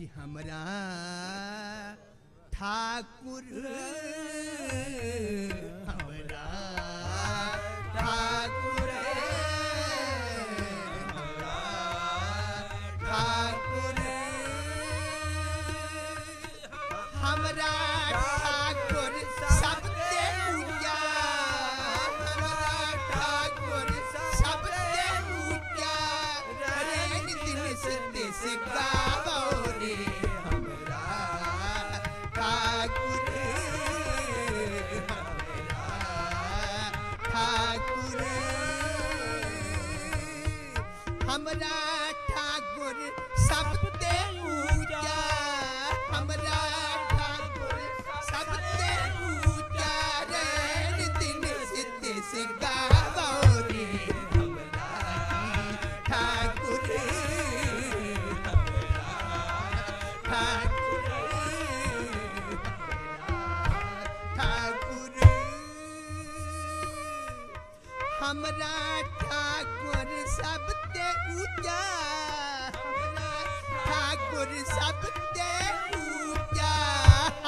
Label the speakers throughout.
Speaker 1: जी हमरा ठाकुर।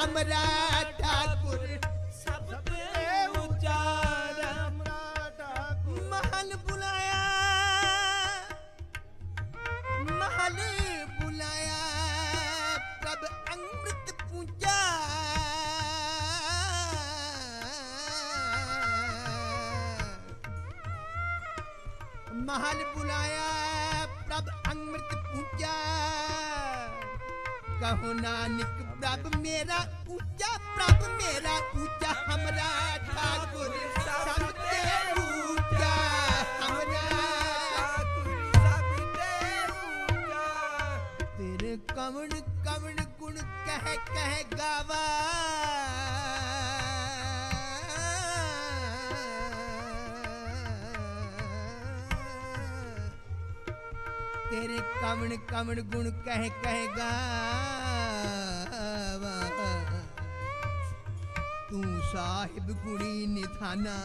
Speaker 1: আমরা ਕਹੋ ਨਾਨਕ, ਪ੍ਰਭ ਮੇਰਾ ਉੱਚਾ, ਪ੍ਰਭ ਮੇਰਾ ਉੱਚਾ, ਹਮਰਾ ਠਾਕੁਰ ਸਭ ਤੇ ਉੱਚਾ, ਹਮਰਾ
Speaker 2: ਠਾਕੁਰ ਸਭ ਤੇ ਉੱਚਾ।
Speaker 1: ਤੇਰੇ ਕਵਣ ਕਵਣ ਗੁਣ ਕਹਿ ਕਹਿ ਗਾਵਾ। तेरे कवण कवण गुण कह कह गावा। तू साहिब गुणी निधाना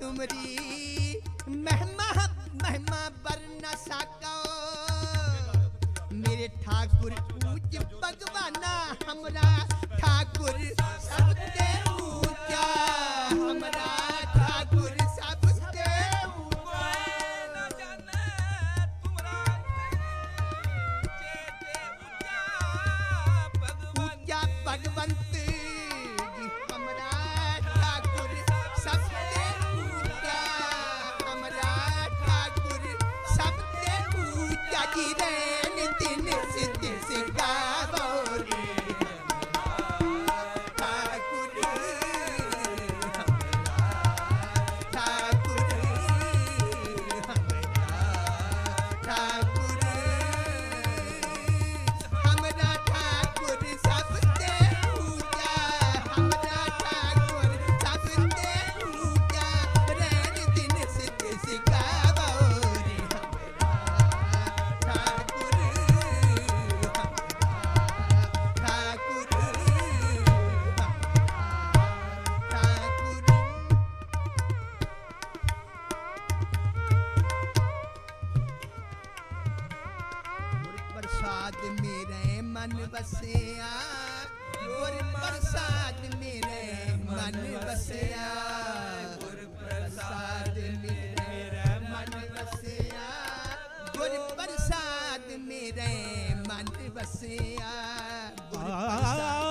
Speaker 1: तुमरी ਪ੍ਰਸਾਦ ਮੇਰੇ ਮਨ ਵਸਿਆ। ਗੁਰ ਪ੍ਰਸਾਦ ਮੇਰੇ ਮਨ ਵਸਿਆ। ਗੁਰ ਪ੍ਰਸਾਦ ਮੇਰੇ ਮਨ ਵਸਿਆ। ਗੁਰ ਪ੍ਰਸਾਦ ਮੇਰੇ ਮਨ ਵਸਿਆ। ਗੁਰ ਪ੍ਰਸਾਦ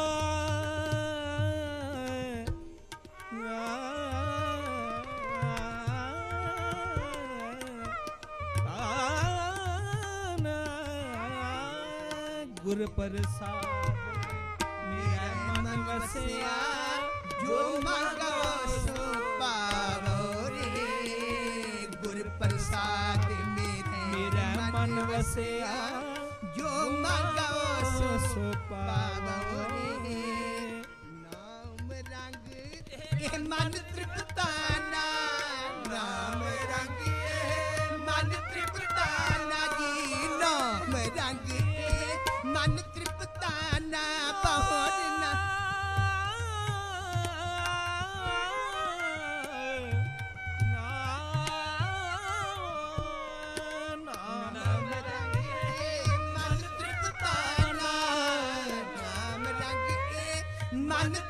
Speaker 3: ਗੁਰ ਪ੍ਰਸਾਦ। ਮੇਰਾ ਮਨ ਵਸਿਆ
Speaker 1: ਜੋ ਮੰਗੋ ਸੋ ਪਾਵੋ ਰੇ। ਗੁਰ ਪ੍ਰਸਾਦ ਮੇਰੇ ਮਨ ਵਸਿਆ ਜੋ ਮੰਗੋ ਸੋ
Speaker 3: ਪਾਵੋ ਰੇ।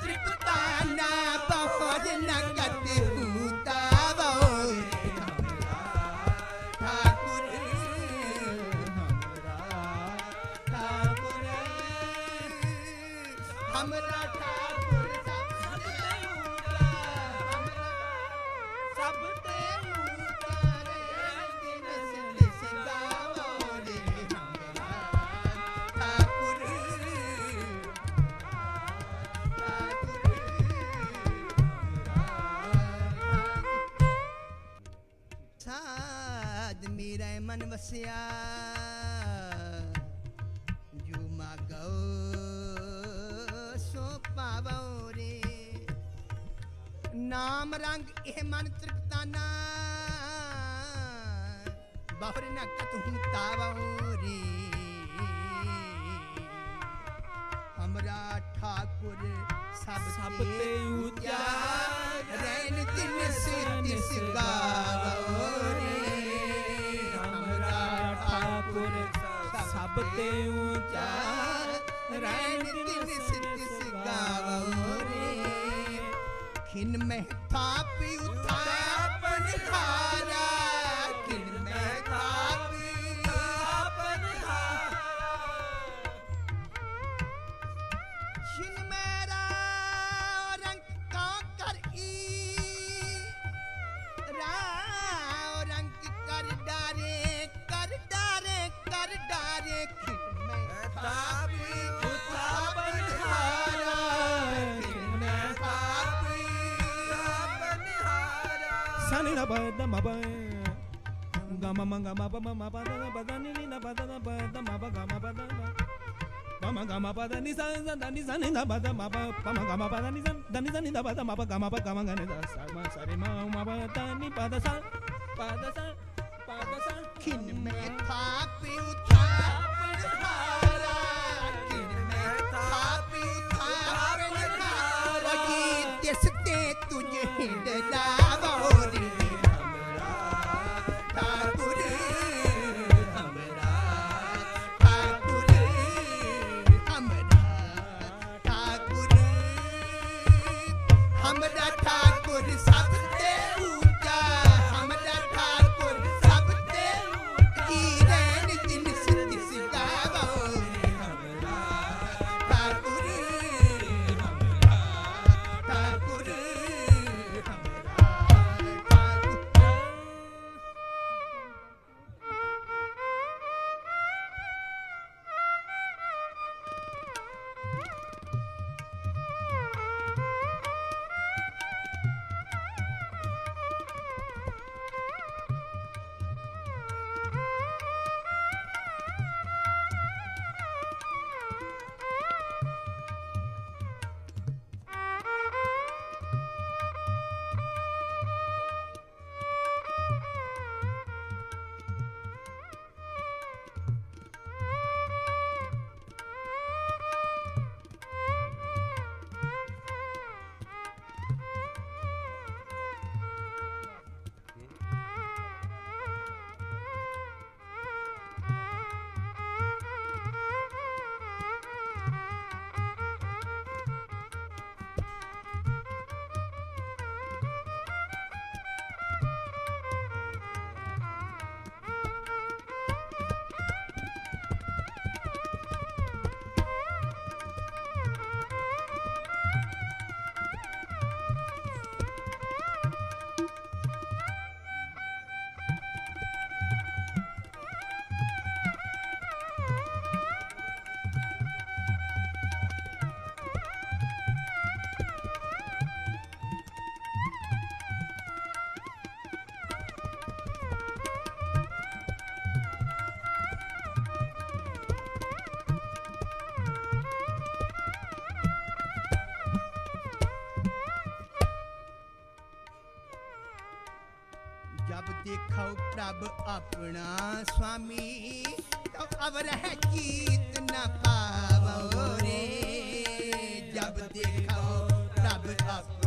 Speaker 1: تريب طانا طفر نكتي ਮਨ ਵਸਿਆ। ਜੋ ਮਾਗੋ ਸੋ ਪਾਵੋ ਰੇ। ਨਾਮ ਰੰਗ ਇਹ ਮਨ ਤ੍ਰਿਪਤਾਨਾ। ਬਾਹਰ ਨਾ ਕਤਹੂ ਤਾਵੋ ਰੇ। ਹਮਰਾ ਠਾਕੁਰ ਸਭ ਤੇ
Speaker 3: ਤੇ ਉੱਚਾ
Speaker 1: ਰੈਣ ਤਿਨ ਸਿਸ ਗਾਵੋ ਰੇ। ਖਿਨ ਮਹਿ ਥਾਪੀ ਉਥਾਪਨ ਖਾਰਾ
Speaker 2: sani
Speaker 3: na ba da ma ba
Speaker 1: ga
Speaker 3: ma ma ga ma ba ma ma ba da ba da ni ni na ba da na ba da ma ba ga ma ba da ba ma ga ma ba da ni sa sa da ni sa ni na ba da ma ba ba ma ga ma ba da ni sa da ni sa ni na ba da ma ba ga ma ba ga ma ga ni da sa ma sa re ma ma ba da ni ba da sa ba da sa ba da sa kin me
Speaker 1: pa pi u tha pe utha हारा किन में था P ki रखी त्यस ਦੇਖੋ ਪ੍ਰਭ ਆਪਣਾ ਸੁਆਮੀ। ਤਉ ਅਵਰਹ ਚੀਤ ਨਾ ਪਾਵੋ ਰੇ। ਜਬ ਦੇਖੋ ਪ੍ਰਭ ਆਪਣਾ